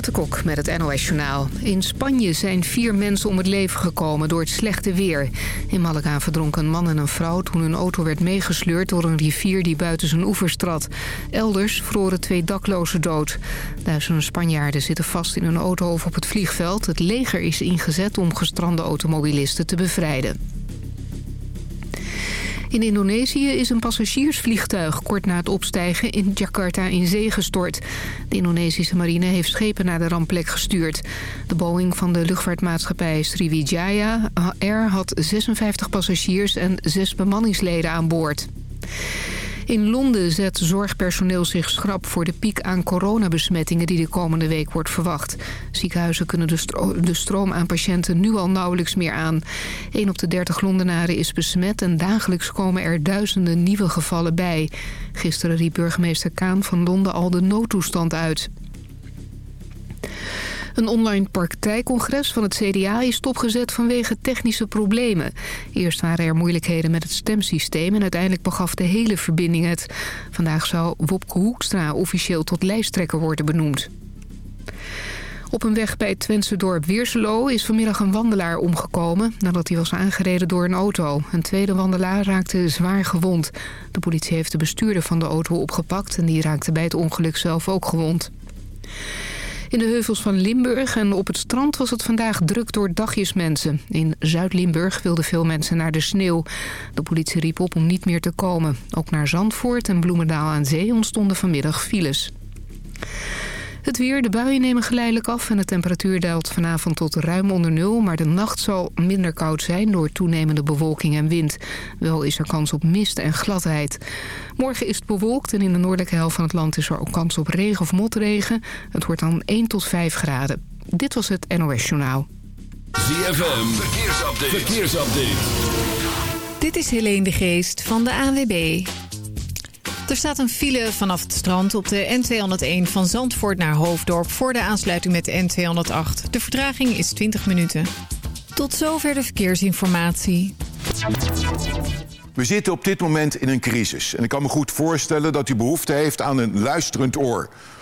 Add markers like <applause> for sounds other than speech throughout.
Renate met het NOS Journaal. In Spanje zijn vier mensen om het leven gekomen door het slechte weer. In Malaga verdronken een man en een vrouw toen hun auto werd meegesleurd... door een rivier die buiten zijn oevers trad. Elders vroren twee daklozen dood. Duizenden Spanjaarden zitten vast in hun auto of op het vliegveld. Het leger is ingezet om gestrande automobilisten te bevrijden. In Indonesië is een passagiersvliegtuig kort na het opstijgen in Jakarta in zee gestort. De Indonesische marine heeft schepen naar de rampplek gestuurd. De Boeing van de luchtvaartmaatschappij Sriwijaya Air had 56 passagiers en 6 bemanningsleden aan boord. In Londen zet zorgpersoneel zich schrap voor de piek aan coronabesmettingen die de komende week wordt verwacht. Ziekenhuizen kunnen de, stroom aan patiënten nu al nauwelijks meer aan. 1 op de 30 Londenaren is besmet en dagelijks komen er duizenden nieuwe gevallen bij. Gisteren riep burgemeester Kaan van Londen al de noodtoestand uit. Een online partijcongres van het CDA is stopgezet vanwege technische problemen. Eerst waren er moeilijkheden met het stemsysteem en uiteindelijk begaf de hele verbinding het. Vandaag zou Wopke Hoekstra officieel tot lijsttrekker worden benoemd. Op een weg bij het Twentse dorp Weerselo is vanmiddag een wandelaar omgekomen... nadat hij was aangereden door een auto. Een tweede wandelaar raakte zwaar gewond. De politie heeft de bestuurder van de auto opgepakt... en die raakte bij het ongeluk zelf ook gewond. In de heuvels van Limburg en op het strand was het vandaag druk door dagjesmensen. In Zuid-Limburg wilden veel mensen naar de sneeuw. De politie riep op om niet meer te komen. Ook naar Zandvoort en Bloemendaal aan Zee ontstonden vanmiddag files. Het weer, de buien nemen geleidelijk af en de temperatuur daalt vanavond tot ruim onder nul. Maar de nacht zal minder koud zijn door toenemende bewolking en wind. Wel is er kans op mist en gladheid. Morgen is het bewolkt en in de noordelijke helft van het land is er ook kans op regen of motregen. Het wordt dan 1 tot 5 graden. Dit was het NOS Journaal. ZFM, verkeersupdate. verkeersupdate. Dit is Helene de Geest van de ANWB. Er staat een file vanaf het strand op de N201 van Zandvoort naar Hoofddorp... voor de aansluiting met de N208. De vertraging is 20 minuten. Tot zover de verkeersinformatie. We zitten op dit moment in een crisis. En ik kan me goed voorstellen dat u behoefte heeft aan een luisterend oor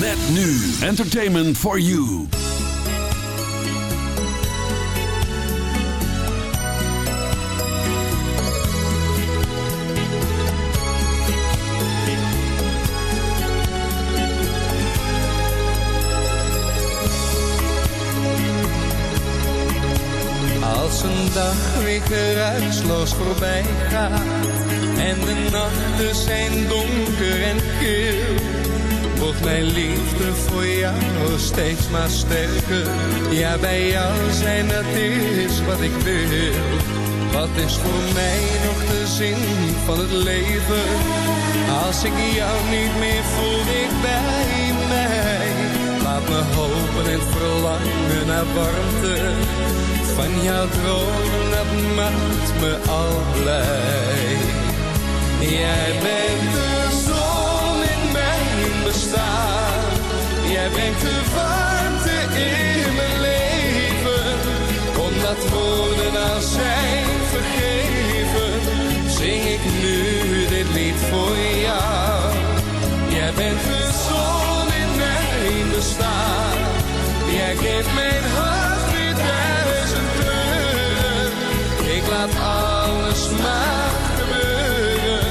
Met nu Entertainment for You. Als een dag weer geruisloos voorbij gaat en de nachten zijn donker en kil wordt mijn liefde voor jou steeds maar sterker. Ja, bij jou zijn dat is wat ik wil. Wat is voor mij nog de zin van het leven? Als ik jou niet meer voel, ik bij mij. Laat me hopen en verlangen naar warmte. Van jouw dromen, dat maakt me al. Jij bent de Jij brengt de warmte in mijn leven. Omdat woorden al zijn vergeven, zing ik nu dit lied voor jou. Jij bent de zon in mijn bestaan. Jij geeft mijn hart weer duizend kleuren. Ik laat alles maar gebeuren,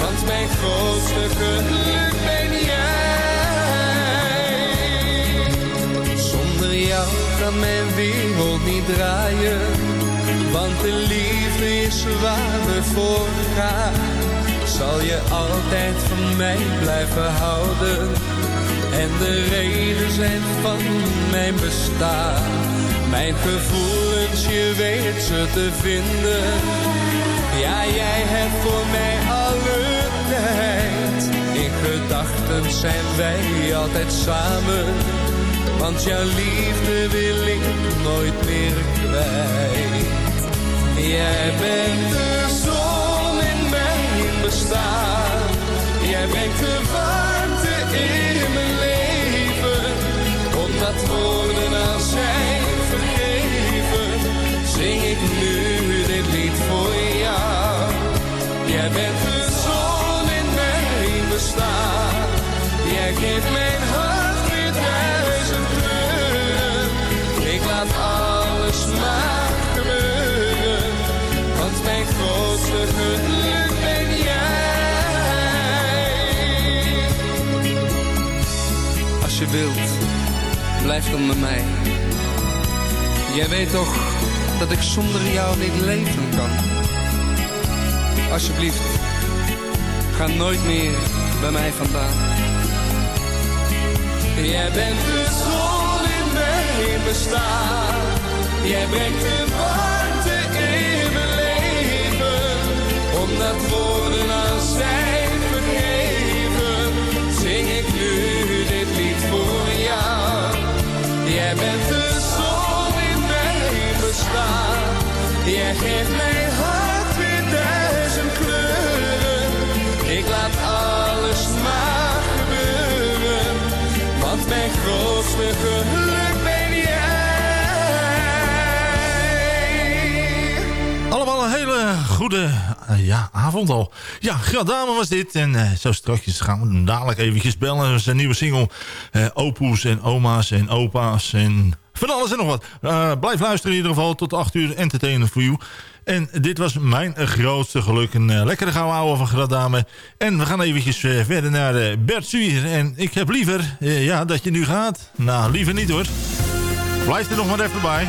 want mijn grootste geluk kan mijn wereld niet draaien. Want de liefde is waar voor gaan. Zal je altijd van mij blijven houden. En de reden zijn van mijn bestaan. Mijn gevoelens, je weet ze te vinden. Ja, jij hebt voor mij alle tijd. In gedachten zijn wij altijd samen. Want jouw liefde wil ik nooit meer kwijt. Jij bent de zon in mijn bestaan. Jij bent de warmte blijf mij. Jij weet toch dat ik zonder jou niet leven kan. Alsjeblieft, ga nooit meer bij mij vandaan. Jij bent de zon in mijn bestaan. Jij brengt de warmte in mijn leven. Omdat woorden als zijn vergeven, zing ik nu Jij bent de zon in mijn bestaan. Jij geeft mijn hart weer duizend kleuren. Ik laat alles maar gebeuren. Want mijn grootste geluk ben jij. Allemaal een hele goede ja, avond al. Ja, Gradame was dit. En eh, zo strakjes gaan we hem dadelijk eventjes bellen. Zijn nieuwe single. eh opoes en oma's en opa's en van alles en nog wat. Eh, blijf luisteren in ieder geval tot 8 uur. Entertainer for you. En dit was mijn grootste geluk. Een eh, lekkere gouden ouwe van Gradame. En we gaan eventjes eh, verder naar eh, Bert Suier. En ik heb liever eh, ja, dat je nu gaat. Nou, liever niet hoor. Blijf er nog maar even bij.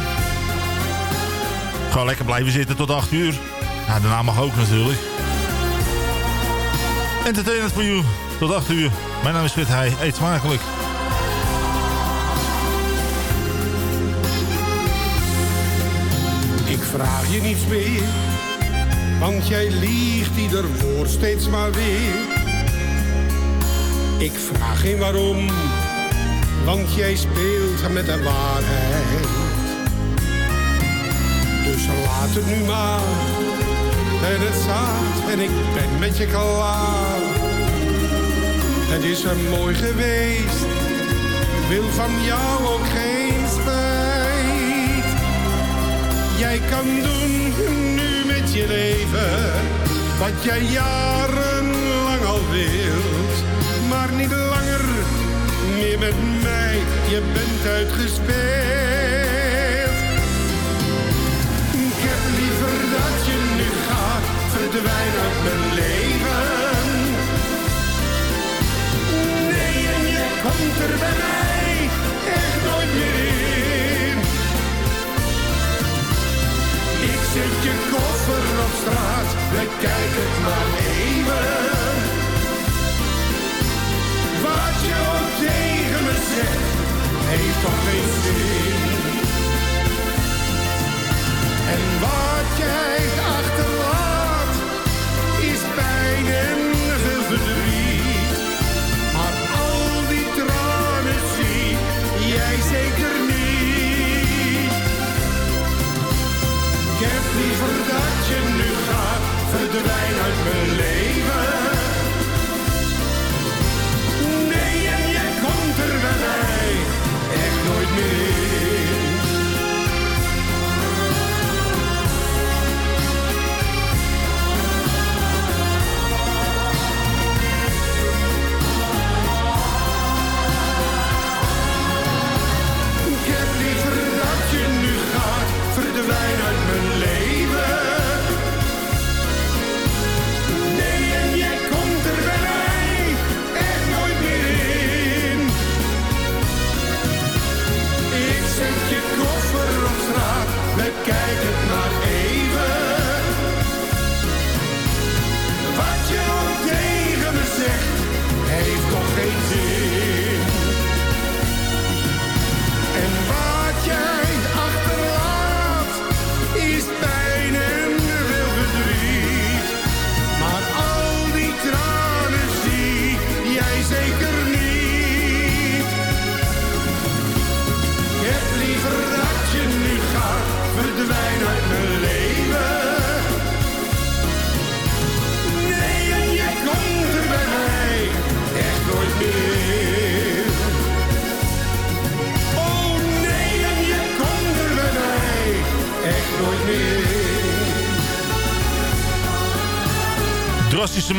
Gewoon lekker blijven zitten tot 8 uur. Ja, daarna mag ook natuurlijk. Entertainment for you. Tot 8 uur. Mijn naam is Frit Heij. Eet smakelijk. Ik vraag je niets meer, want jij liegt ieder woord steeds maar weer. Ik vraag geen waarom, want jij speelt met de waarheid. Dus laat het nu maar, en het zaad en ik ben met je klaar. Het is er mooi geweest, wil van jou ook geen spijt. Jij kan doen nu met je leven wat jij jarenlang al wilt. Maar niet langer meer met mij, je bent uitgespeeld. Ik heb liever dat je verdwijn uit mijn leven. Nee, en je komt er bij mij echt nooit meer. Ik zet je koffer op straat, bekijk het maar even. Wat je ook tegen me zegt, heeft toch geen zin. En wat jij achterlaat, pijn en veel verdriet. Maar al die tranen zie jij zeker niet. Ik heb liever dat je nu gaat, verdwijn uit mijn leven.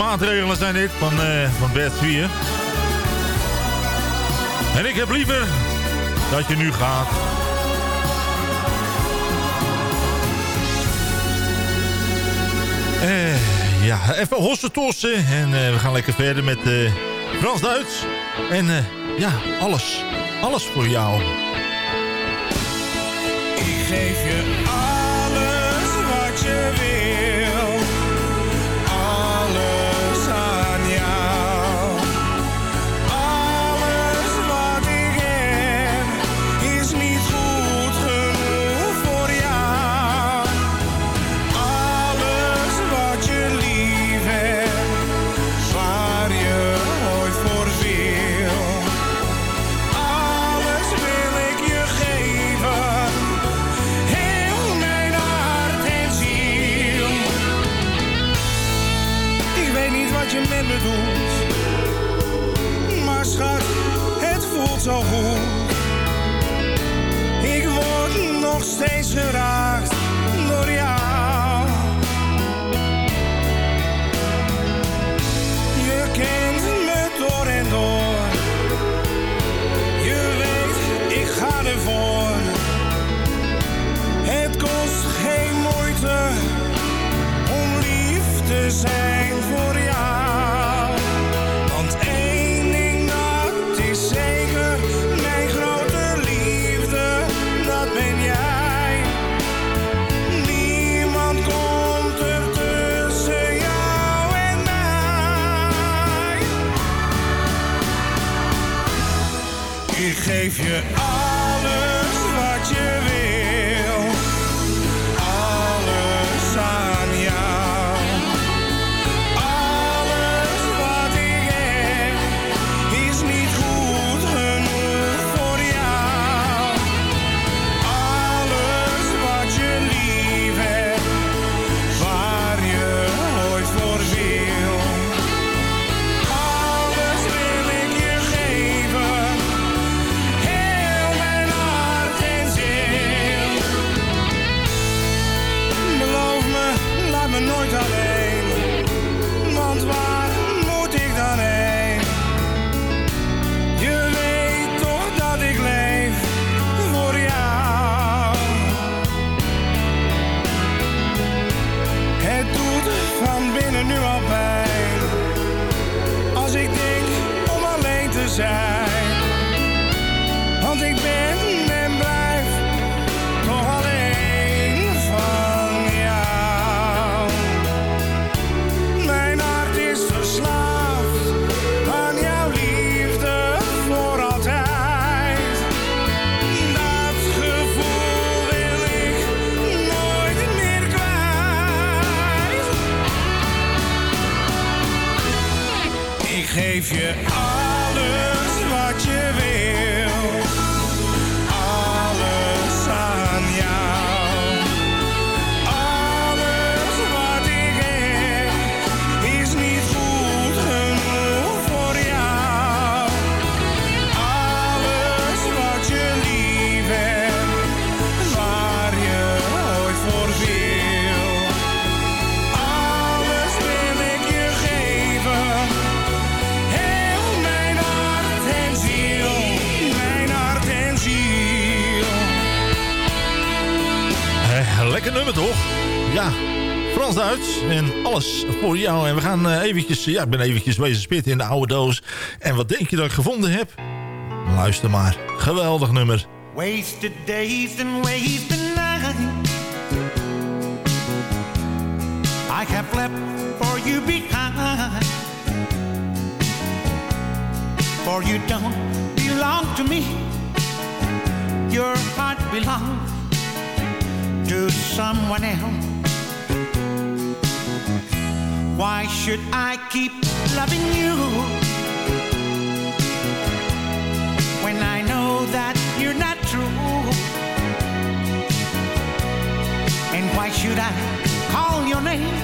maatregelen zijn dit van, eh, van Bert 4. En ik heb liever dat je nu gaat. Eh, ja, even hossen tosen En eh, we gaan lekker verder met eh, Frans-Duits. En ja, alles. Alles voor jou. Ik geef je. should I? eventjes, ja, ik ben eventjes wezen spitten in de oude doos. En wat denk je dat ik gevonden heb? Luister maar. Geweldig nummer. Wasted days and wasted nights I have left for you behind For you don't belong to me Your heart belongs to someone else Why should I keep loving you when I know that you're not true? And why should I call your name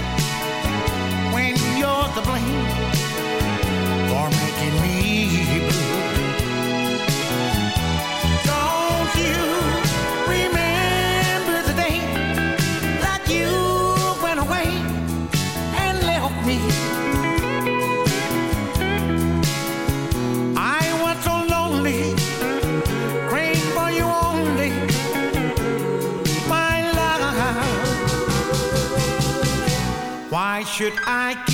when you're the blame for making me? Should I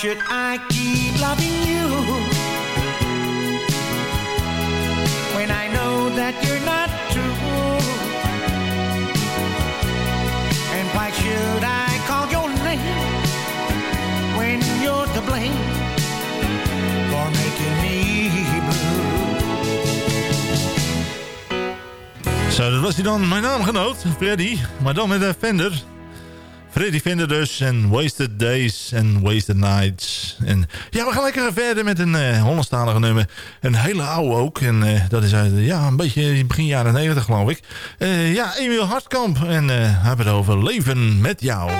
should I keep loving you? when I know that you're not true? And why should I call your name when you're to blame for making me blue? Zo, dat was hij dan, mijn naamgenoot, Freddy. Maar dan met Fender. Freddy Fender dus. En Wasted Days en Wasted Nights. En ja, we gaan lekker verder met een eh Hollandstalige nummer. Een hele oude ook. En eh, dat is ja, een beetje begin jaren 90 geloof ik. Eh, ja, Emiel Hartkamp. En hij hebben het over Leven met jou. 104.5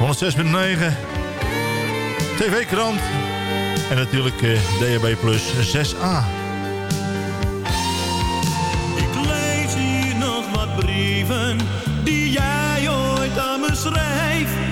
106.9 TV-krant en natuurlijk DHB Plus 6A. Ooit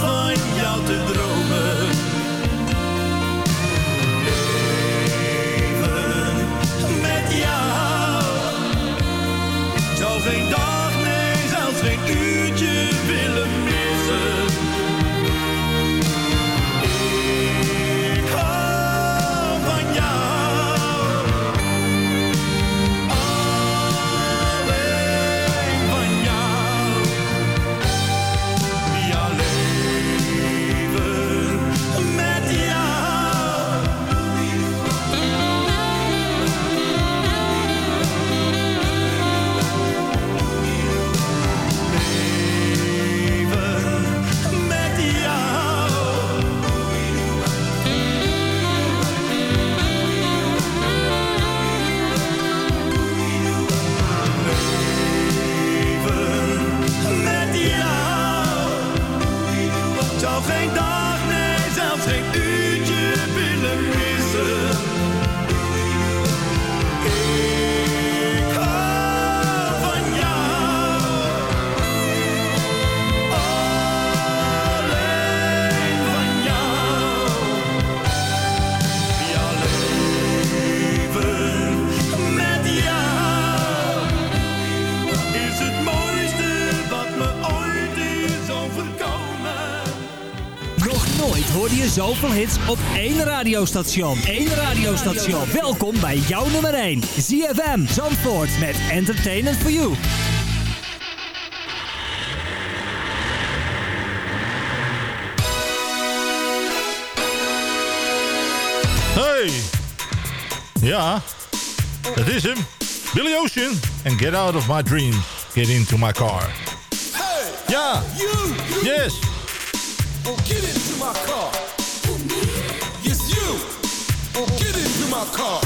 van jou te dromen. Zoveel hits op één radiostation. Eén radiostation. Welkom bij jouw nummer 1. ZFM Zandvoort met Entertainment for You. Hey! Ja, dat is hem. Billy Ocean. And get out of my dreams. Get into my car. Hey! Ja! You! you. Yes! Well, get into my car. My car.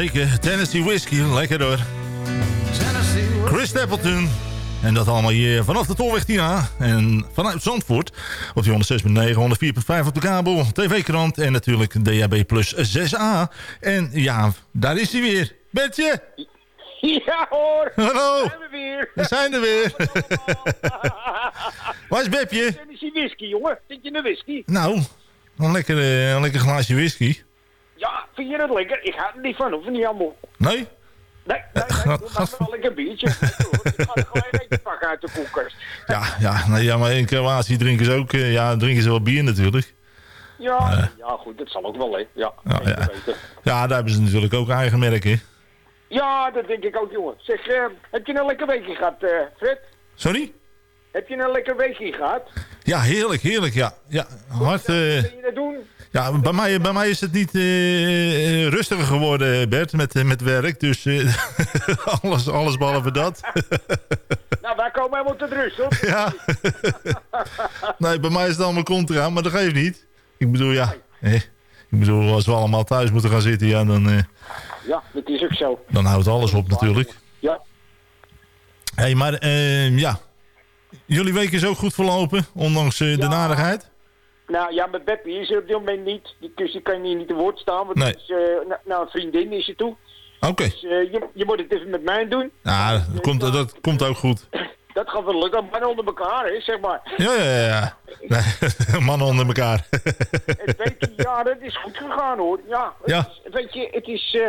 zeker. Tennessee Whiskey, lekker hoor. Chris Appleton. En dat allemaal hier vanaf de Tolweg Tina. En vanuit Zandvoort op die 106.9, 104.5 op de kabel. TV-krant en natuurlijk DAB plus 6A. En ja, daar is hij weer. Bertje! Ja hoor! Hallo! Zijn we weer! We zijn er weer! <laughs> Waar is Bepje? Tennessee whiskey, jongen. Vind je een whisky? Nou, een lekker, eh, een lekker glaasje whisky vind je dat lekker? Ik ga er niet van hoeven, niet allemaal. Nee? Nee, nee, nee, <laughs> wel een biertje. <laughs> Ik ga er gewoon een pakken uit de koelkast. Ja, ja, ja maar in Kroatië drinken ze ook eh, ja, drinken ze wel bier natuurlijk. Ja, eh, ja goed, dat zal ook wel, hè. Ja, ja, ja. daar hebben ze natuurlijk ook eigen merken. Ja, dat denk ik ook, jongen. Zeg, eh, heb je een lekker weekje gehad, uh, Fred? Sorry? Heb je een lekker weekje gehad? Ja, heerlijk, heerlijk, ja. ja wat kun je dat doen? Ja, bij mij, bij mij is het niet eh, rustiger geworden, Bert, met, eh, met werk. Dus eh, <laughs> alles, alles behalve dat. <laughs> Nou, wij komen helemaal tot rust, hoor. <laughs> ja. nee, bij mij is het allemaal contra, maar dat geeft niet. Ik bedoel, ja. eh, ik bedoel, als we allemaal thuis moeten gaan zitten, ja, dan, eh, Ja, dat is ook zo. dan houdt alles op natuurlijk. Ja. Hé, hey, maar eh, ja. Jullie week is ook goed verlopen, ondanks eh, de Ja. narigheid? Nou ja, met Beppie is er op dit moment niet. Die, dus die kan hier niet te woord staan. Want Nee. is, eh, nou, nou, een vriendin is je toe. Oké. Dus eh, je, je moet het even met mij doen. Nou, dat komt, dat komt ook goed. <clears throat> Dat gaat wel lukken. Mannen onder elkaar, hè, zeg maar. Ja, ja, ja, ja. Nee, <laughs> mannen onder elkaar. <laughs> Het weet je, ja, dat is goed gegaan hoor. Ja, het Ja. Is, weet je, het is, eh,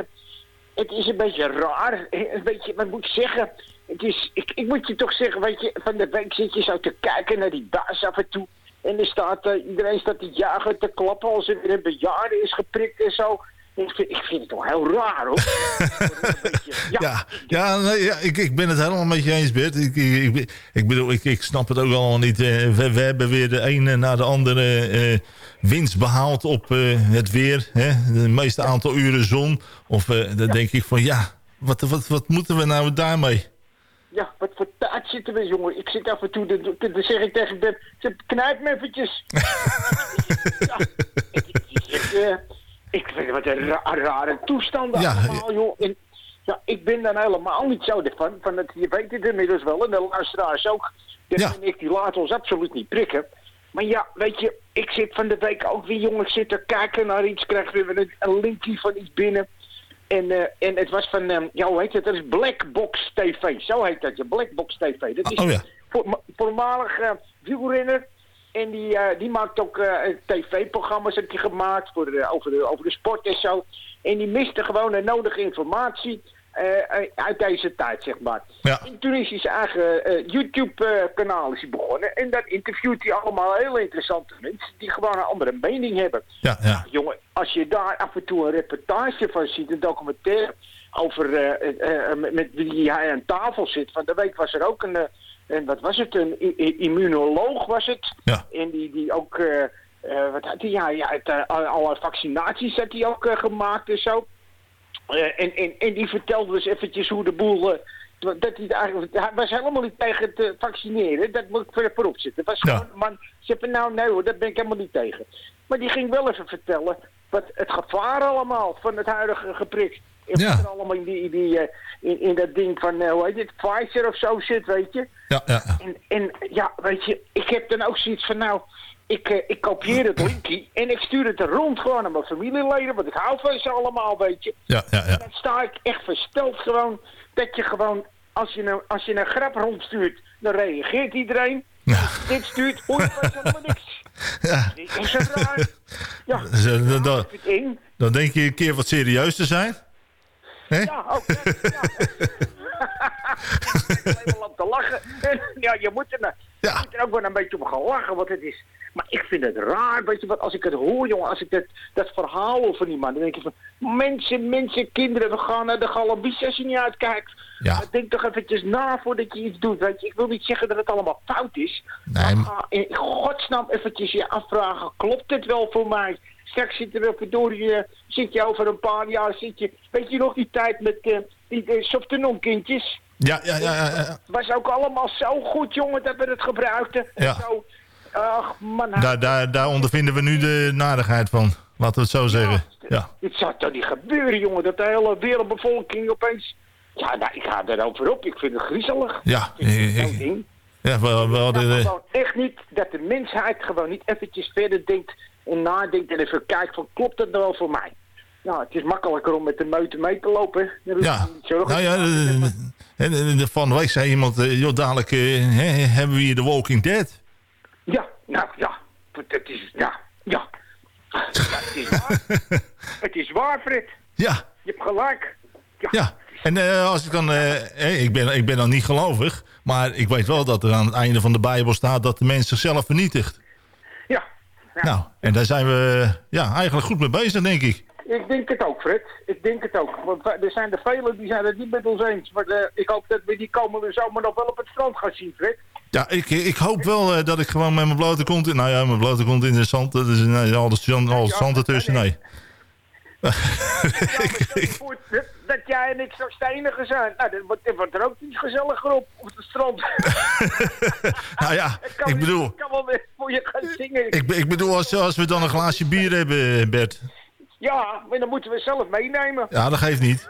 het is een beetje raar. Een beetje, wat moet ik zeggen? Het is, ik, ik moet je toch zeggen, weet je, van de week zit je zo te kijken naar die baas af en toe. En er staat, eh, iedereen staat te jagen, te klappen als er weer een bejaarde is geprikt en zo. Ik vind, ik vind het toch heel raar hoor. <laughs> Ja, Ja, ja, nee, ja ik, ik ben het helemaal met je eens, Bert. Ik, ik, ik, ik bedoel, ik, ik snap het ook allemaal niet. Eh, We, we hebben weer de ene na de andere eh, winst behaald op het weer. Hè? De meeste aantal uren zon. Of dan denk ik van, ja, wat, wat, wat moeten we nou daarmee? Ja, wat voor taart zitten we, jongen. Ik zit af en toe, dan- zeg ik tegen zeg, knijp me eventjes. <laughs> ja, ik, ik, ik, eh, ik vind wat een ra- rare toestanden Ja, allemaal, joh. En, ja, ik ben dan helemaal niet zo ervan. Van het, je weet het inmiddels wel, en de luisteraars ook. Ja. en ik, die laten ons absoluut niet prikken. Maar ja, weet je, ik zit van de week ook weer, jongen, ik zit te kijken naar iets, krijg weer een, een linkje van iets binnen. En, eh, en het was van, ehm, ja, hoe heet het? Dat is Blackbox TV. Zo heet dat, je Blackbox TV. Dat is Oh ja. voor, voormalig wielrenner. En die, eh, die maakt ook tv-programma's heb je gemaakt voor over, de, over de sport en zo. En die miste gewoon de nodige informatie uit deze tijd, zeg maar. Ja. En toen is hij zijn eigen eh, YouTube-kanaal begonnen. En daar interviewt hij allemaal heel interessante mensen die gewoon een andere mening hebben. Ja, ja. Jongen, als je daar af en toe een reportage van ziet, een documentaire over eh, eh, eh, met, wie hij aan tafel zit. Van de week was er ook een, eh, een wat was het, een immunoloog was het. Ja. En die, die ook, eh, eh, wat had hij, ja, ja het, eh, alle- vaccinaties had hij ook eh, gemaakt en zo. Eh, en, en, en die vertelde dus eventjes hoe de boel... eh, dat hij, het eigenlijk, hij was helemaal niet tegen het eh, vaccineren. Dat moet ik voor- voorop zitten. Was Ja. gewoon man... Ze van nou, nee hoor, daar ben ik helemaal niet tegen. Maar die ging wel even vertellen wat het gevaar allemaal van het huidige geprik. En Ja. er allemaal in, die, die, in, in dat ding van, eh, hoe heet het, Pfizer of zo zit, weet je. Ja, ja, ja. En, en ja, weet je, ik heb dan ook zoiets van, nou, ik, eh, ik kopieer het linkje en ik stuur het er rond gewoon aan mijn familieleden, want ik hou van ze allemaal, weet je. ja, ja, ja. Dan sta ik echt versteld gewoon, dat je gewoon, als je een, als je een grap rondstuurt, dan reageert iedereen. Ja. Dit stuurt, van helemaal <laughs> niks. ja. Dit is raar. Ja, <laughs> dan, dan, denk je een keer wat serieus te zijn. Hè? Ja, ook. Ja. <laughs> Ik om te lachen. En, ja, je moet, er, Ja. je moet er ook wel een beetje om gaan lachen, want het is... Maar ik vind het raar, weet je wat, als ik het hoor, jongen, als ik dat, dat verhaal over die man, dan denk ik van, mensen, mensen, kinderen, we gaan naar de Galabies als je niet uitkijkt. Ja. Denk toch eventjes na voordat je iets doet, weet je. Ik wil niet zeggen dat het allemaal fout is. Nee, maar ga in godsnaam eventjes je afvragen, klopt dit wel voor mij? Straks zit er verdorie, eh, zit je over een paar jaar, zit je, weet je nog die tijd met eh, die uh, kindjes? Ja, ja, ja, ja, ja. was ook allemaal zo goed, jongen, dat we het gebruikten. En Ja. Zo. Ach, man. Daar, daar, daar ondervinden we nu de narigheid van. Laten we het zo zeggen. Ja. Dit zou toch niet gebeuren, jongen, dat de hele wereldbevolking opeens... Ja, nou, ik ga erover op. Ik vind het griezelig. Ja, Ik het eh, eh, ding. ja we, we hadden... Nou, eh, echt niet dat de mensheid gewoon niet eventjes verder denkt en nadenkt en even kijkt van klopt dat nou wel voor mij? Nou, het is makkelijker om met de meute mee te lopen. Ja, nou ja, de- de- de- de- van de week zei iemand, eh, joh, dadelijk eh, hè, hebben we hier The Walking Dead. Ja, nou ja, het is, ja, ja. Ja, het is waar. <laughs> het is waar, Fred. Ja, Je hebt gelijk. Ja. ja. En eh, als ik dan, eh, eh, ik, ben, ik ben dan niet gelovig, maar ik weet wel dat er aan het einde van de Bijbel staat dat de mens zichzelf vernietigt. Ja, Nou, en daar zijn we ja, eigenlijk goed mee bezig, denk ik. Ik denk het ook, Fred. Ik denk het ook. Want er zijn er velen die zijn het niet met ons eens. Maar ik hoop dat we die komende zomer nog wel op het strand gaan zien, Fred. Ja, ik, ik hoop wel eh, dat ik gewoon met mijn blote kont... in- Nou ja, mijn blote kont in de zand. Dat is nee, al de zand, al het zand ertussen, nee. Voor <laughs> dat, dat jij en ik zo stenigen zijn. Nou, dan wordt, er ook iets gezelliger op, op het strand. <laughs> Nou ja, <laughs> ik bedoel... Ik kan wel weer voor je gaan zingen. Ik, ik bedoel, als, als we dan een glaasje bier hebben, Bert. Ja, maar dan moeten we zelf meenemen. Ja, dat geeft niet.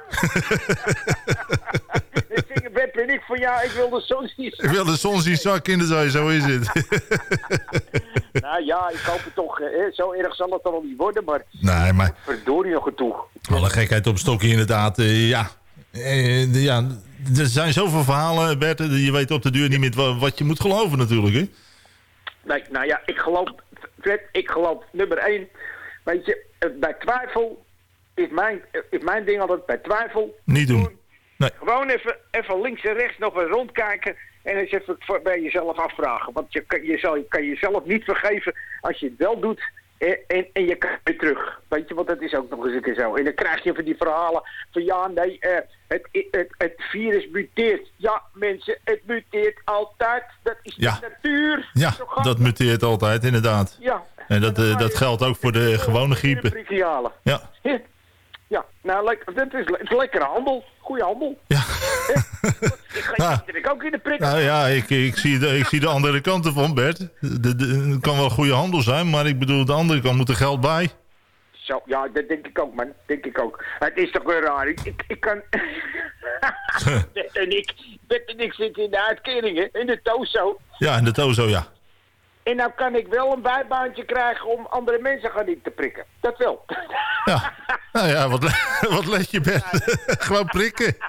Web en ik van ja, ik wil de zon zien. Ik wil de zon zien zakken in de zee, zo is het. <laughs> Nou ja, ik hoop het toch. Hè. Zo erg zal het dan wel niet worden, maar nee, maar verdorie nog toe. alle gekheid op stokje inderdaad. eh, ja. Eh, ja, er zijn zoveel verhalen, Bert. eh, Je weet op de duur niet meer wa- wat je moet geloven natuurlijk, hè? Nee, nou ja, ik geloof, Fred, ik geloof nummer één. Weet je, bij twijfel is mijn, is mijn ding altijd bij twijfel. Niet doen. Nee. Gewoon even, even links en rechts nog eens rondkijken. En eens even voor- bij jezelf afvragen. Want je, kan- je zal, je kan jezelf niet vergeven als je het wel doet. En, en, en je kan weer terug. Weet je, want dat is ook nog eens een keer zo. En dan krijg je van die verhalen van ja, nee, eh, het, het, het virus muteert. Ja, mensen, het muteert altijd. Dat is Ja. de natuur. Ja, dat muteert altijd, inderdaad. Ja. En dat, eh, dat geldt ook voor de gewone griepen. Ja. Ja, nou, dit is, het is lekkere handel. Goeie handel. Ja. Ik ga <laughs> Ja. ook in de prik. Nou ja, ik, ik, zie de, ik zie de andere kant ervan, Bert. Het kan wel goede handel zijn, maar ik bedoel, de andere kant moet er geld bij. Zo, ja, dat denk ik ook, man. Denk ik ook. Het is toch weer raar. Ik, ik, ik kan... <laughs> Bert en ik, Bert en ik zitten in de uitkeringen, in de Tozo. Ja, en de Tozo, ja. En nou kan ik wel een bijbaantje krijgen om andere mensen gaan niet te prikken. Dat wel. Ja, nou ja, wat, <laughs> wat let je, Bert? <laughs> Gewoon prikken. <laughs>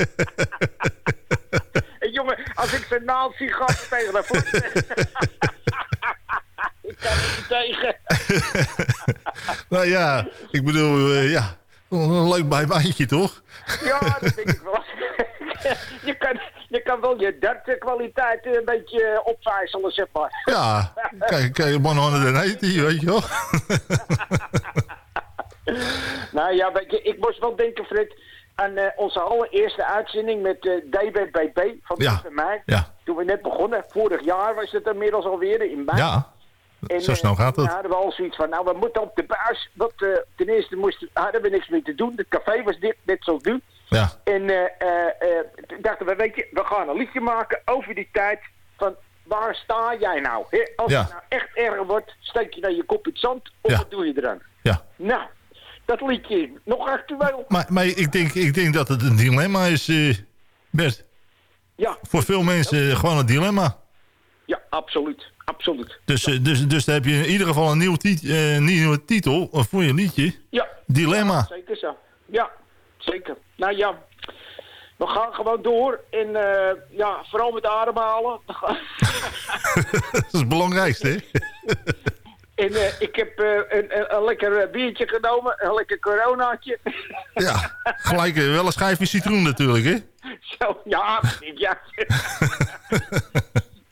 En jongen, als ik zijn naald zie, gaat het tegen voet. ik kan niet tegen. nou ja, ik bedoel, eh, ja, een leuk bijbaantje, toch? Ja, dat denk ik wel. Je, kan, je kan wel je dartkwaliteit een beetje opvijzelen, zeg maar. Ja, kijk, kijk, man onder de eten, weet je wel. <laughs> Nou ja, weet je, ik moest wel denken, Fred, aan eh, onze allereerste uitzending met eh DBBB van Ja, ja. Toen we net begonnen. Vorig jaar was het inmiddels alweer in mei. Ja, En, zo eh, snel gaat het. hadden we al zoiets van, nou, we moeten op de buis. Want eh, ten eerste moesten, hadden we niks meer te doen. Het café was dicht, net zoals nu. Ja, En eh, eh, eh, dachten we, weet je, we gaan een liedje maken over die tijd van waar sta jij nou? Hè? Als Ja. het nou echt erger wordt, steek je dan je kop in het zand of Ja. wat doe je eraan? ja. Nou, dat liedje is nog actueel. Maar, maar ik, denk, ik denk dat het een dilemma is, eh, Bert. Ja, Voor veel mensen eh, gewoon een dilemma. ja, absoluut. Absoluut. Dus, eh, dus, dus dan heb je in ieder geval een nieuwe, tit- eh, nieuwe titel eh, voor je liedje. Ja. Dilemma. Zeker zo. Ja, zeker. Nou ja, we gaan gewoon door. En eh, ja, vooral met ademhalen. <laughs> dat is het belangrijkste, hè? <laughs> en eh, ik heb eh, een, een, lekker biertje genomen. Een lekker coronaatje. Ja, gelijk wel een schijfje citroen natuurlijk, hè? <laughs> Zo, ja, ja.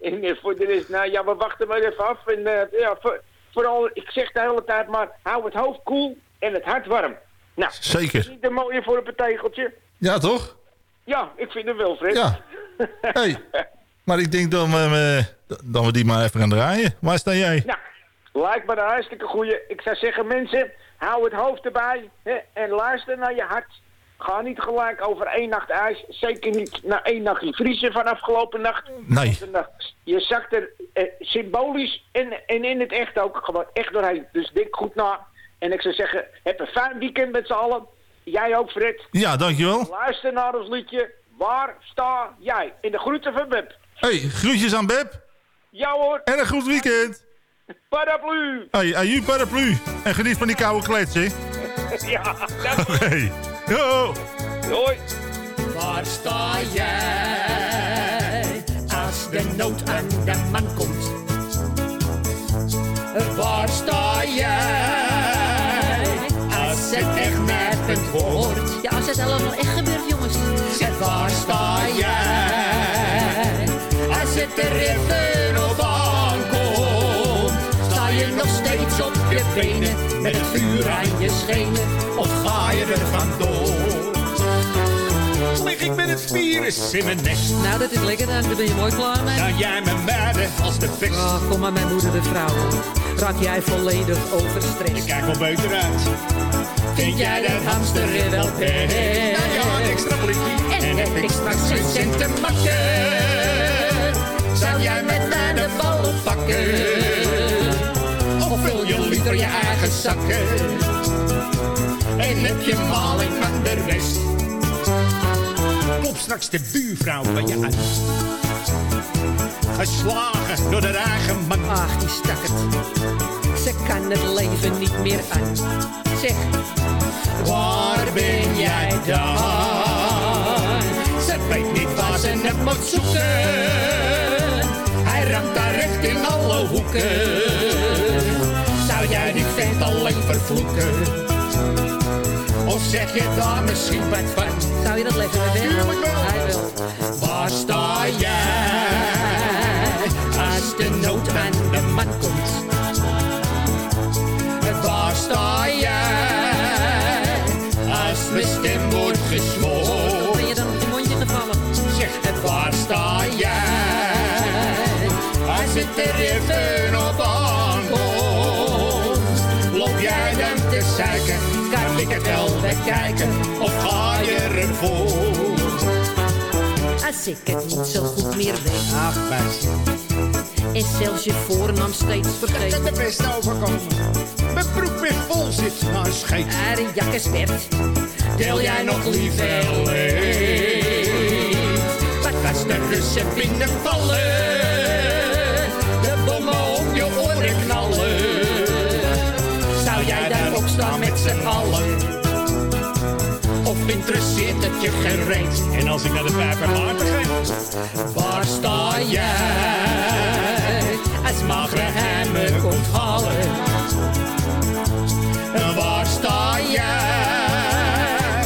en voor de rest, nou ja, we wachten maar even af. En ja, voor- vooral, ik zeg de hele tijd maar, hou het hoofd koel en het hart warm. Nou, Zeker. niet een mooie voor een pategeltje. Ja, toch? Ja, ik vind hem wel, Fred. Ja. Hey, maar ik denk dat we, eh, dat we die maar even gaan draaien. Waar sta jij? Nou, lijkt me een hartstikke goeie. Ik zou zeggen, mensen, hou het hoofd erbij hè, en luister naar je hart. Ga niet gelijk over één nacht ijs. Zeker niet na één nachtje vriezen van afgelopen nacht. Nee. Dan- Je zakt er eh, symbolisch en, en in het echt ook gewoon echt doorheen. Dus denk goed na. En ik zou zeggen, heb een fijn weekend met z'n allen. Jij ook, Fred. Ja, dankjewel. Luister naar ons liedje. Waar sta jij? In de groeten van Beb. Hey, groetjes aan Beb. Ja hoor. En een goed weekend. Paraplu. Hey, aju paraplu. En geniet van die koude klets, hè? <laughs> ja, dank. Hey. Yo. Hoi. Waar sta jij als de nood aan de man komt? Waar sta jij Ja, als het allemaal echt gebeurt, jongens. Zeg, waar sta jij als het er even op aankomt? Sta je nog steeds op je benen met het vuur aan je schenen? Of ga je er Lig ik met het virus in mijn nest? Nou, dat is lekker dan. Daar ben je mooi klaar mee. Zou jij me mijden als de pest? Oh, kom maar, mijn moeder de vrouw. Raak jij volledig overstrest? Ik kijk wel beter uit. Vind jij dat hamster wel best? Nou ja, een extra blikje. En heb ik straks geen cent te makken? Zou jij met mij de bal pakken? Of vul je liever je eigen zakken? En heb je maling van de rest? Klop straks de buurvrouw van je uit. Geslagen door de eigen man. Ach, die stak het. Ze kan het leven niet meer aan. Zeg, Waar ben jij dan? Ze weet niet waar ze het moet zoeken. Hij ramt daar recht in alle hoeken. Zou jij die vent alleen vervloeken? Of zeg je daar misschien wat van? zou je dat? Tuurlijk wel. Hij wil. Bekijken of ga je ervoor? Als ik het niet zo goed meer weet. Ach, meisje. En zelfs je voornaam steeds Dat kan vergeet. de best overkomen. Mijn broek weer vol zit naar een scheet. Er een jakkes werd. Deel jij nog liever? Wat als de Russen binnenvallen? De bommen op je oren knallen. Zou jij daar ook staan met z'n allen? Interesseert het je gereed? En als ik naar de pijp en later geef? Waar sta jij als magere hem komt halen? En waar sta jij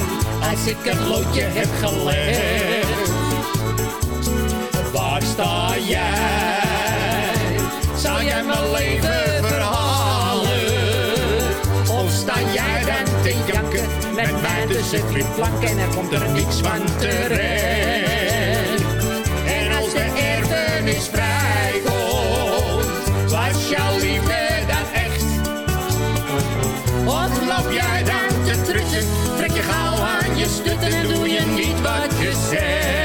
als ik het loodje heb gelegd? Waar sta jij? Zou jij mijn leven tussen planken en er komt er niks van terecht? En als de erfenis vrijkomt, was jouw liefde dan echt? Of loop jij dan te trutten, trek je gauw aan je stutten en doe je niet wat je zegt?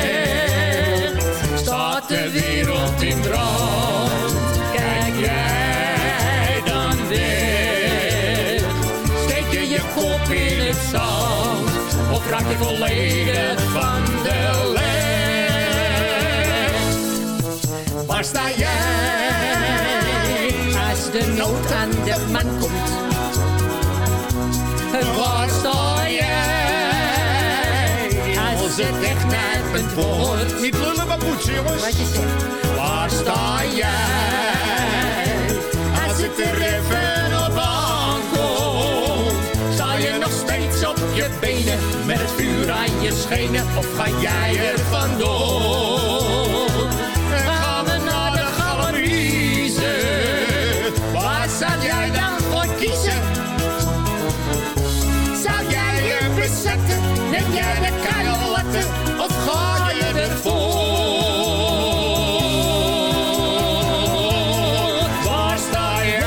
Waar sta jij als het echt nijpend wordt? Niet lullen, maar poetsen, jongens. Wat je zegt. Waar sta jij als het er even op aankomt? Sta je nog steeds op je benen met het vuur aan je schenen of ga jij er vandoor? Je bezetten? Neem jij de keilatten of ga je ervoor? Waar sta jij?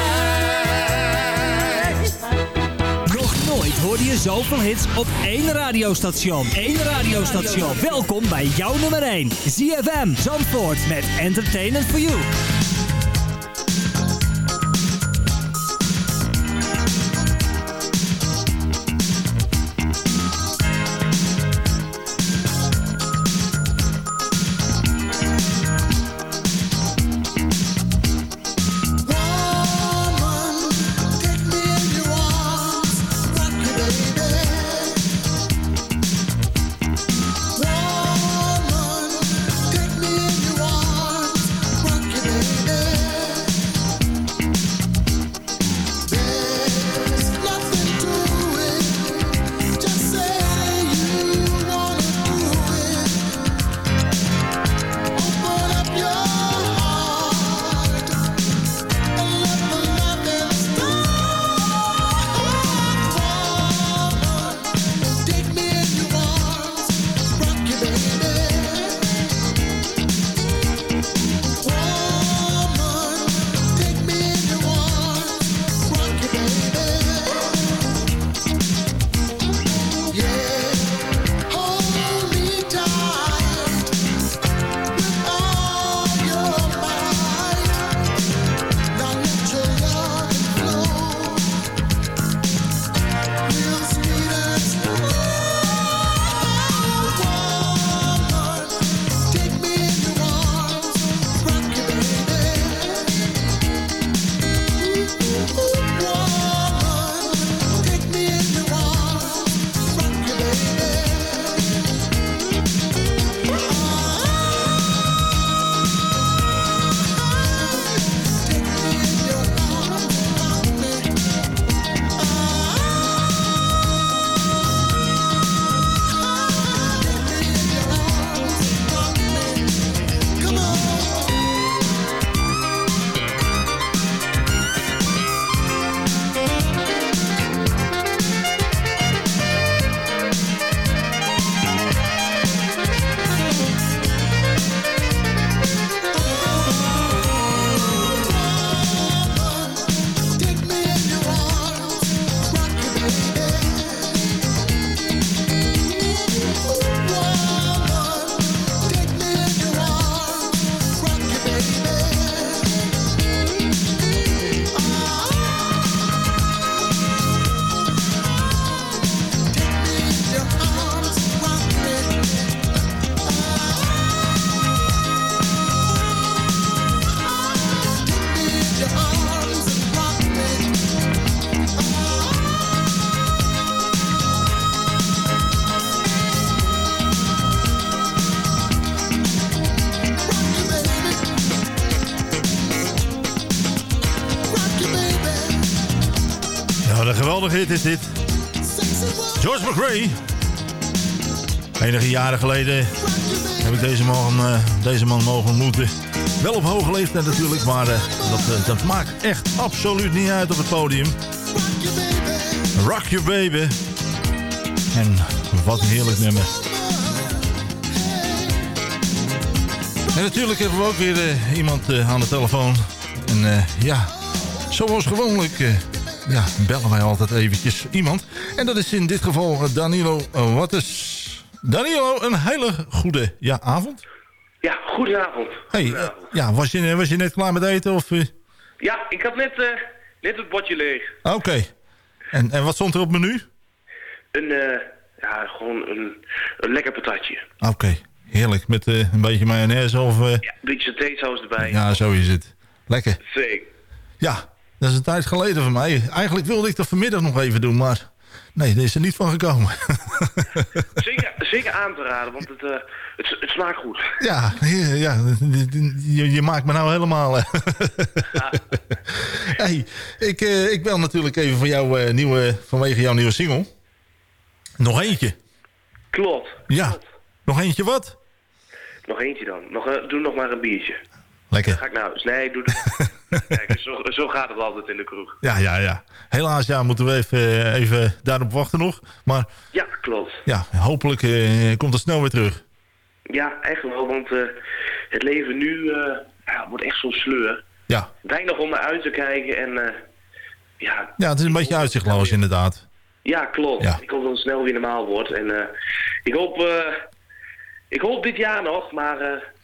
Nog nooit hoorde je zoveel hits op één radiostation. Eén radiostation. Welkom bij jouw nummer 1. ZFM Zandvoort met Entertainment for You. Is dit. George McRae. Enige jaren geleden heb ik deze man, uh, deze man mogen ontmoeten. Wel op hoge leeftijd natuurlijk, maar dat, uh, dat maakt echt absoluut niet uit op het podium. Rock Your Baby. En wat een heerlijk nummer. En natuurlijk hebben we ook weer iemand aan de telefoon. En ja, zoals gewoonlijk ja, bellen wij altijd eventjes iemand. En dat is in dit geval Danilo Wattes. Danilo, een hele goede ja, avond. Ja, goedenavond. Hey, uh, ja, was je, was je net klaar met eten? Of, uh... Ja, ik had net, uh, net het bordje leeg. Oké. Okay. En, en wat stond er op het menu? Een, ja, gewoon een, een lekker patatje. Oké, okay. heerlijk. Met een beetje mayonaise of... Ja, een beetje satésaus erbij. Ja, zo is het. Lekker. Zeker. Ja, dat is een tijd geleden voor mij. Eigenlijk wilde ik dat vanmiddag nog even doen, maar... Nee, daar is er niet van gekomen. <laughs> zeker, zeker aan te raden, want het, uh, het, het, smaakt goed. Ja, ja je, je maakt me nou helemaal... ja. hey, ik, uh, ik bel natuurlijk even van jou, uh, nieuwe, vanwege jouw nieuwe single. Nog eentje. Klopt. Ja. Klopt. Nog eentje wat? Nog eentje dan. Nog, doe nog maar een biertje. Lekker. ga ik nou. Nee, doe. Kijk, zo, zo, gaat het altijd in de kroeg. <laughs> Ja, ja, ja. Helaas ja, moeten we even, even daarop wachten nog. Maar, ja, klopt. Ja, hopelijk uh, komt het snel weer terug. Ja, echt wel. Want uh, het leven nu uh, ja, wordt echt zo'n sleur. Ja. Weinig om naar uit te kijken. En, ja, ja, het is een beetje uitzichtloos inderdaad. Ja, klopt. Ja. Ik hoop dat het snel weer normaal wordt. En ik, hoop, ik hoop dit jaar nog, maar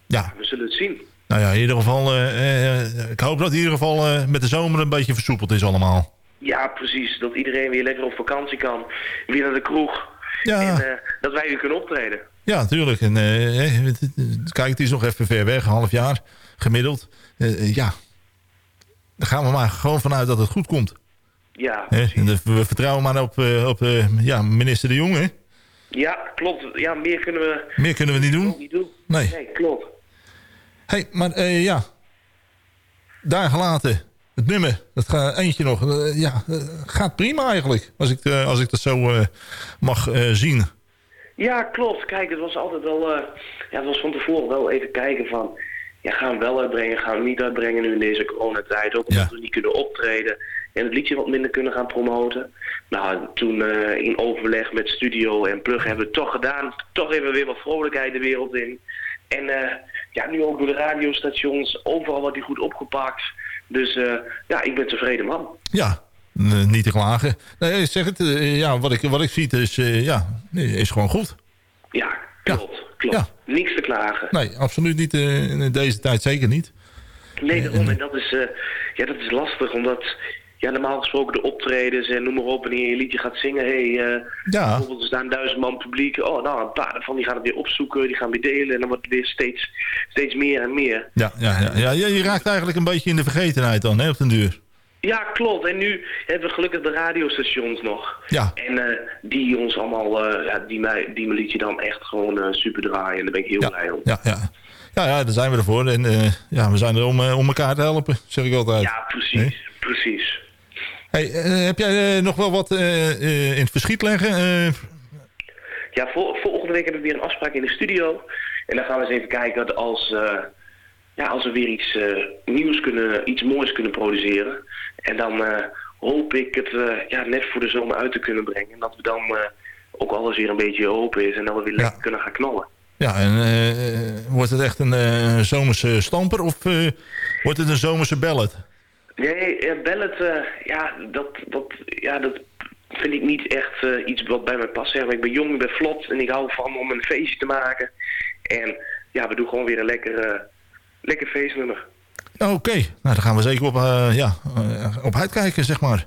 ja. we zullen het zien. Nou ja, in ieder geval, uh, uh, ik hoop dat in ieder geval uh, met de zomer een beetje versoepeld is allemaal. Ja, precies. Dat iedereen weer lekker op vakantie kan. Weer naar de kroeg. Ja. En dat wij weer kunnen optreden. Ja, natuurlijk. En kijk, het is nog even ver weg, een half jaar gemiddeld. ja, daar gaan we maar gewoon vanuit dat het goed komt. Ja, We vertrouwen maar op, op ja, minister De Jonge. Ja, klopt. Ja, meer kunnen we... Meer kunnen we niet doen? Niet doen. Nee. Nee, klopt. Hey, maar uh, ja. Daar gelaten. Het nummer. Dat gaat eentje nog. Uh, ja, uh, gaat prima eigenlijk. Als ik, als ik dat zo mag zien. Ja, klopt. Kijk, het was altijd wel... ja, het was van tevoren wel even kijken van... Ja, gaan we wel uitbrengen, gaan we niet uitbrengen nu in deze coronatijd. Ook omdat Ja. we niet kunnen optreden en het liedje wat minder kunnen gaan promoten. Nou, toen eh, in overleg met studio en plug hebben we het toch gedaan. Toch even weer wat vrolijkheid de wereld in. En eh, ja, nu ook door de radiostations, overal wordt die goed opgepakt. Dus eh, ja, ik ben tevreden man. Ja, niet te klagen. Nee, zeg het. eh, ja, wat ik, wat ik zie is, eh, ja, is gewoon goed. Ja, klopt. klopt. Ja. Niks te klagen. Nee, absoluut niet. in deze tijd zeker niet. Nee, daarom. En dat is, ja, dat is lastig, omdat ja, normaal gesproken de optredens en noem maar op, wanneer je een liedje gaat zingen, hey, eh, Ja. bijvoorbeeld er staan duizend man publiek, oh, nou, een paar van die gaan het weer opzoeken, die gaan weer delen en dan wordt het weer steeds, steeds meer en meer. Ja, ja, ja, ja, je raakt eigenlijk een beetje in de vergetenheid dan, hè, op den duur. Ja, klopt. En nu hebben we gelukkig de radiostations nog. Ja. En eh, die ons allemaal, eh, ja, die, mij, die mijn liedje dan echt gewoon super draaien. En daar ben ik heel blij om. Ja, ja. Ja, ja, daar zijn we ervoor. En ja, we zijn er om, om elkaar te helpen, zeg ik altijd. Ja, precies. Precies. Hey, eh, heb jij eh, nog wel wat eh, in het verschiet leggen? Ja, vol- volgende week heb ik weer een afspraak in de studio. En dan gaan we eens even kijken als, ja, als we weer iets nieuws kunnen, iets moois kunnen produceren. En dan hoop ik het ja, net voor de zomer uit te kunnen brengen. En dat we dan ook alles weer een beetje open is en dat we weer lekker kunnen gaan knallen. ja, en wordt het echt een eh, zomerse stamper of wordt het een zomerse ballad? Nee, eh, ballet, eh, ja, dat, dat, ja, dat vind ik niet echt eh, iets wat bij mij past. Ik ben jong, ik ben vlot en ik hou van om een feestje te maken. En ja, we doen gewoon weer een lekker, eh, lekker feestnummer. Oké, nou daar gaan we zeker op, eh, ja, eh, op uitkijken, zeg maar.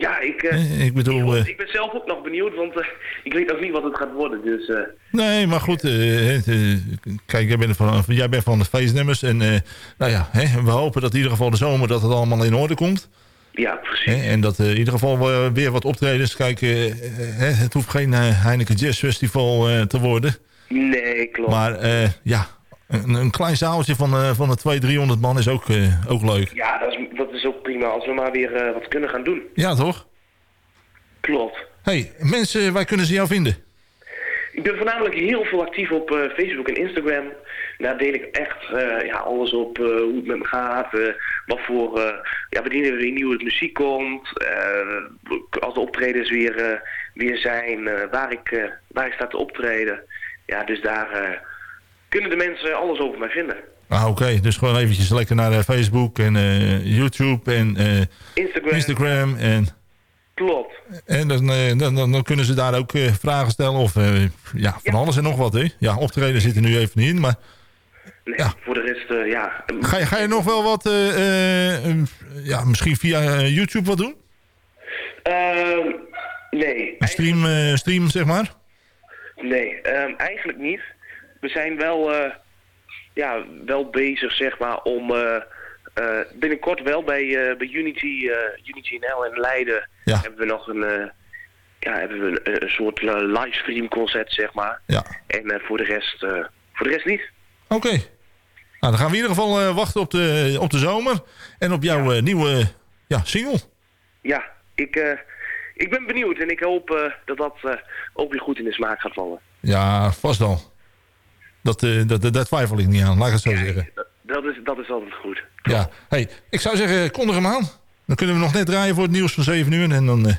Ja, ik, eh, Eh, ik bedoel... eh, ik ben zelf ook nog benieuwd, want ik weet nog niet wat het gaat worden. Dus Nee, maar goed. kijk, jij bent, van, jij bent van de feestnummers. En nou ja, hè, we hopen dat in ieder geval de zomer dat het allemaal in orde komt. ja, precies. Hè, en dat in ieder geval we- weer wat optredens. Kijk, het hoeft geen Heineken Jazz Festival te worden. Nee, klopt. Maar ja, een, een klein zaaltje van, eh, van de 200, 300 man is ook, eh, ook leuk. Ja, dat is, dat is ook prima als we maar weer eh, wat kunnen gaan doen. Ja, toch? Klopt. hey, mensen, waar kunnen ze jou vinden? Ik ben voornamelijk heel veel actief op Facebook en Instagram. Daar deel ik echt ja, alles op, hoe het met me gaat, wat voor, ja, wanneer er weer nieuwe muziek komt, als de optredens weer, weer zijn, waar, ik, waar ik sta te optreden. Ja, dus daar kunnen de mensen alles over mij vinden. Ah, oké. Dus gewoon eventjes lekker naar eh, Facebook en eh, YouTube en eh, Instagram. Instagram. En, Klopt. en dan, dan, dan, kunnen ze daar ook vragen stellen. Of ja, van alles en nog wat. Hè? Ja, optreden zit er nu even niet in. Maar Nee, voor de rest, ja. ga je, ga je nog wel wat, ja, misschien via YouTube wat doen? Ehm, nee. Een stream, stream, zeg maar? Nee, ehm, eigenlijk niet. We zijn wel, eh, ja, wel bezig, zeg maar, om eh, eh, binnenkort wel bij, bij Unity, Unity NL in Leiden hebben we nog een, ja, hebben we een, een soort livestream concert, zeg maar. Ja. En voor de rest, voor de rest niet. Oké. Nou, dan gaan we in ieder geval wachten op de, op de zomer. En op jouw nieuwe ja, single. Ja, ik, ik ben benieuwd en ik hoop dat dat ook weer goed in de smaak gaat vallen. Ja, vast al. Dat, eh, dat, dat, daar twijfel ik niet aan, laat ik het zo zeggen. Dat is, dat is altijd goed. Ja, hey, ik zou zeggen, kondig hem aan. Dan kunnen we nog net draaien voor het nieuws van 7 uur. En dan, eh,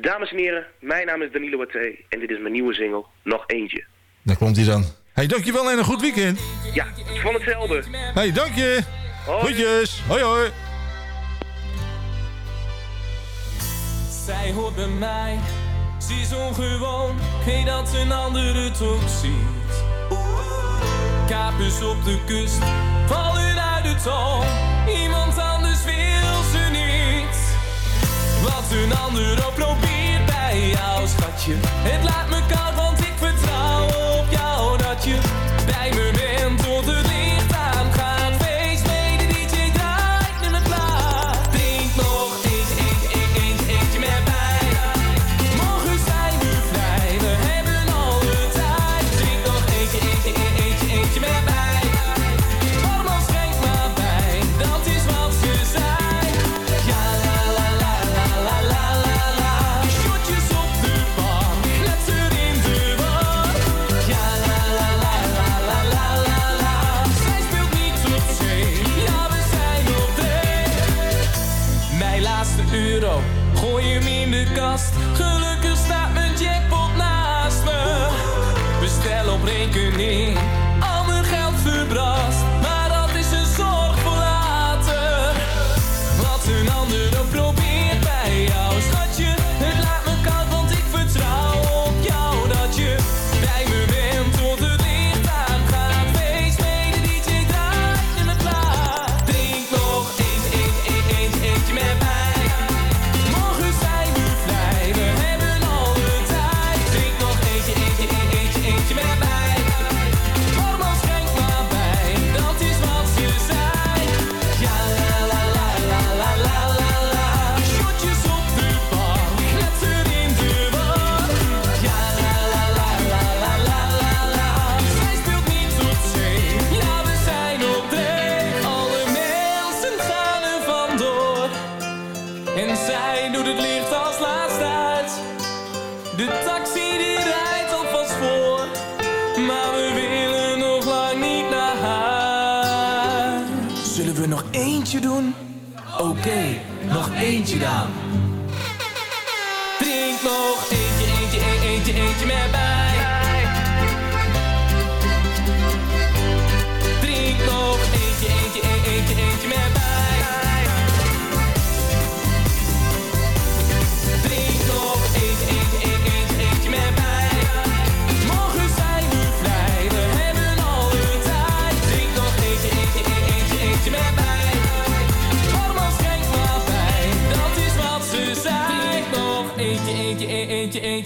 Dames en heren, mijn naam is Danilo Watte en dit is mijn nieuwe single, Nog Eentje. dan komt hij dan. Hey, dankjewel en een goed weekend. Ja, van hetzelfde. Hey, dank je. Groetjes. Hoi, hoi. Zij hoort bij mij, ze is ongewoon, geen dat een ander het ook ziet. Kapers op de kust, vallen uit de toon, iemand anders wil ze niet. Wat een ander ook probeert bij jou, schatje. Het laat me koud, want ik vertrouw op jou dat je bij me bent tot het En zij doet het licht als laatste uit. De taxi die rijdt alvast voor. Maar we willen nog lang niet naar huis. Zullen we nog eentje doen? Oké, nog eentje dan.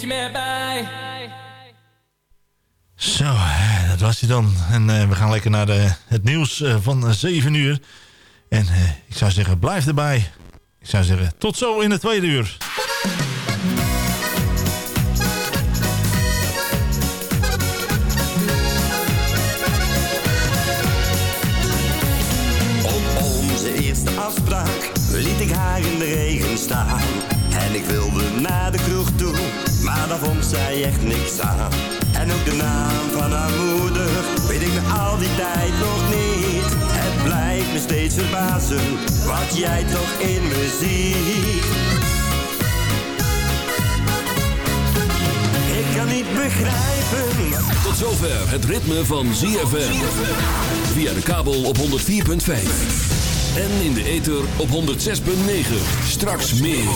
Eentje, met mij. Zo, eh, dat was hij dan. En eh, we gaan lekker naar de, het nieuws eh, van 7 uur. En eh, ik zou zeggen, blijf erbij. Ik zou zeggen, tot zo in het tweede uur. Op onze eerste afspraak liet ik haar in de regen staan. En ik wilde naar de kroeg zij echt niks aan. En ook de naam van haar moeder weet ik na al die tijd nog niet. Het blijft me steeds verbazen wat jij toch in me ziet. Ik kan niet begrijpen. Tot zover het ritme van ZFM. Via de kabel op 104.5. En in de ether op 106.9. Straks meer.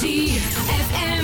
ZFM.